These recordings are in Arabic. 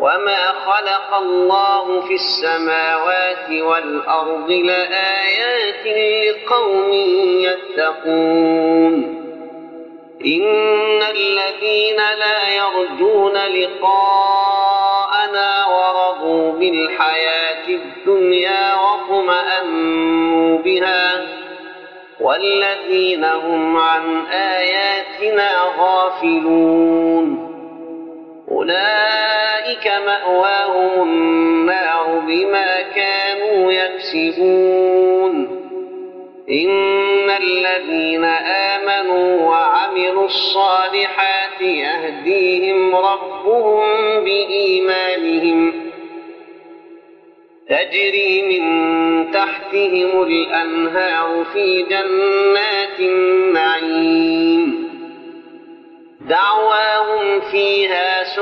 وما خلق الله في السماوات والأرض لآيات لقوم يتقون إن الذين لا يرجون لقاءنا ورضوا بالحياة الدنيا واطمأنوا بها والذين هم عن آياتنا غافلون أولئك مأواهم النار بما كانوا يكسبون. إن الذين آمنوا وعملوا الصالحات يهديهم ربهم بإيمانهم. تجري من تحتهم الأنهار في جنات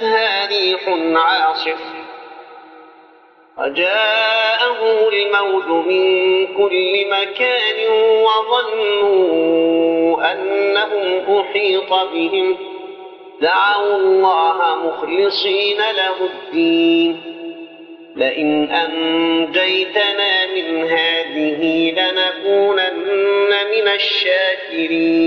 جاءتها ريح عاصف. وجاءه الموت من كل مكان وظنوا أنهم أحيط بهم. دعوا الله مخلصين له الدين. لئن أنجيتنا من هذه لنكونن من الشاكرين.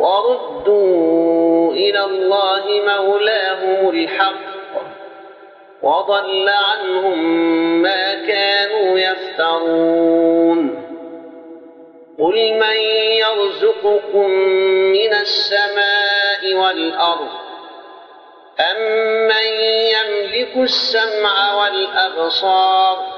وردوا إلى الله مولاهم الحق وضل عنهم ما كانوا يفترون. قل من يرزقكم من السماء والأرض أمن يملك السمع والأبصار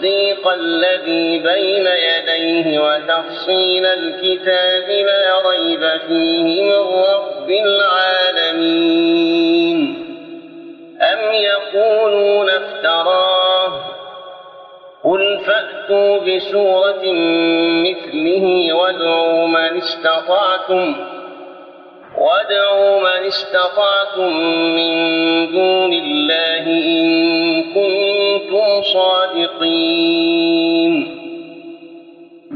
تصديق الذي بين يديه وتفصيل الكتاب لا ريب فيه من رب العالمين. أم يقولون افتراه؟ قل فأتوا بسورة مثله وادعوا من استطعتم وادعوا من استطعتم من دون الله إن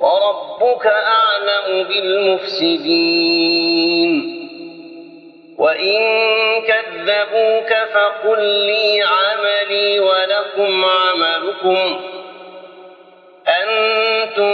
وربك أعلم بالمفسدين. وإن كذبوك فقل لي عملي ولكم عملكم. أنتم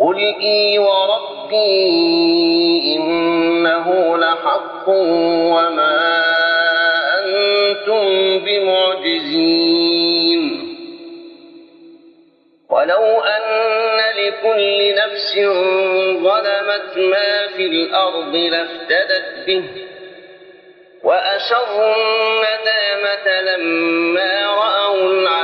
قل إي وربي إنه لحق وما أنتم بمعجزين ولو أن لكل نفس ظلمت ما في الأرض لافتدت به وأسروا الندامة لما رأوا العذاب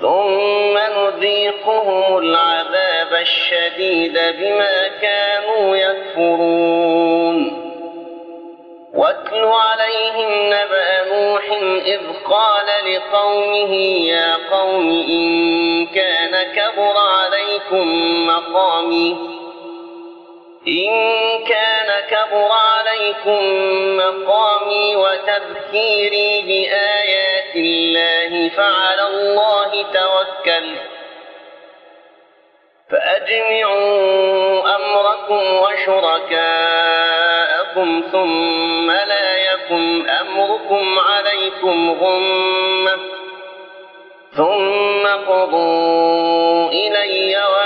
ثم نذيقهم العذاب الشديد بما كانوا يكفرون. واتل عليهم نبأ نوح إذ قال لقومه يا قوم إن كان كبر عليكم مقامي إن كان كبر عليكم مقامي وتذكيري بآيات الله فعلى الله توكلت فأجمعوا أمركم وشركاءكم ثم لا يكن أمركم عليكم غمة ثم قضوا إلي ولا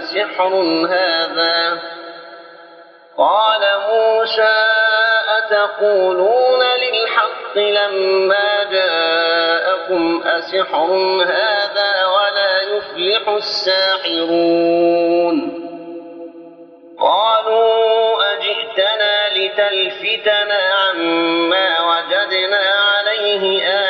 أسحر هذا؟ قال موسى أتقولون للحق لما جاءكم أسحر هذا ولا يفلح الساحرون؟ قالوا أجئتنا لتلفتنا عما وجدنا عليه آباءنا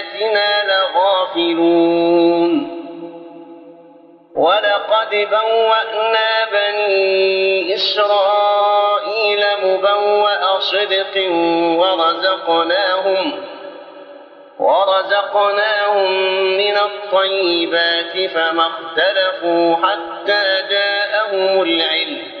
آياتنا لغافلون. ولقد بوأنا بني إسرائيل مبوأ صدق ورزقناهم ورزقناهم من الطيبات فما اختلفوا حتى جاءهم العلم.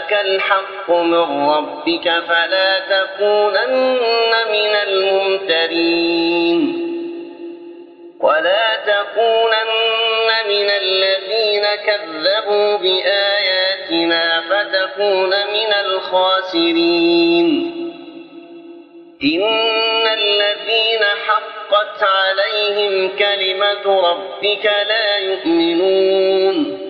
جاءك الحق من ربك فلا تكونن من الممترين. ولا تكونن من الذين كذبوا بآياتنا فتكون من الخاسرين. إن الذين حقت عليهم كلمة ربك لا يؤمنون.